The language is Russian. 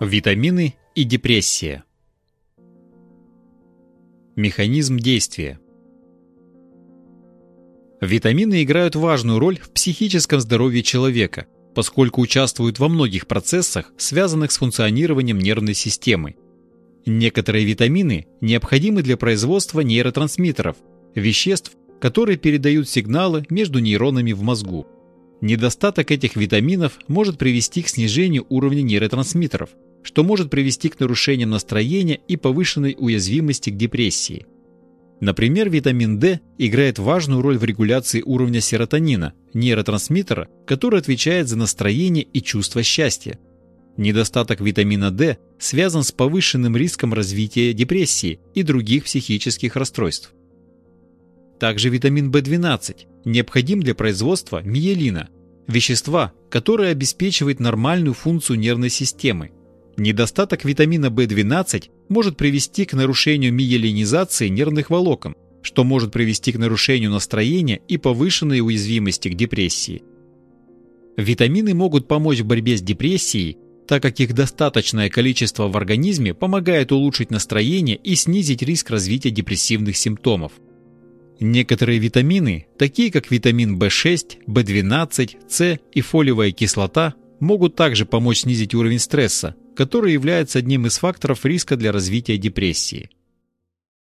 Витамины и депрессия. Механизм действия. Витамины играют важную роль в психическом здоровье человека, поскольку участвуют во многих процессах, связанных с функционированием нервной системы. Некоторые витамины необходимы для производства нейротрансмиттеров, веществ, которые передают сигналы между нейронами в мозгу. Недостаток этих витаминов может привести к снижению уровня нейротрансмиттеров – что может привести к нарушениям настроения и повышенной уязвимости к депрессии. Например, витамин D играет важную роль в регуляции уровня серотонина, нейротрансмиттера, который отвечает за настроение и чувство счастья. Недостаток витамина D связан с повышенным риском развития депрессии и других психических расстройств. Также витамин В12 необходим для производства миелина, вещества, которое обеспечивает нормальную функцию нервной системы Недостаток витамина В12 может привести к нарушению миелинизации нервных волокон, что может привести к нарушению настроения и повышенной уязвимости к депрессии. Витамины могут помочь в борьбе с депрессией, так как их достаточное количество в организме помогает улучшить настроение и снизить риск развития депрессивных симптомов. Некоторые витамины, такие как витамин В6, В12, С и фолиевая кислота, могут также помочь снизить уровень стресса, который является одним из факторов риска для развития депрессии.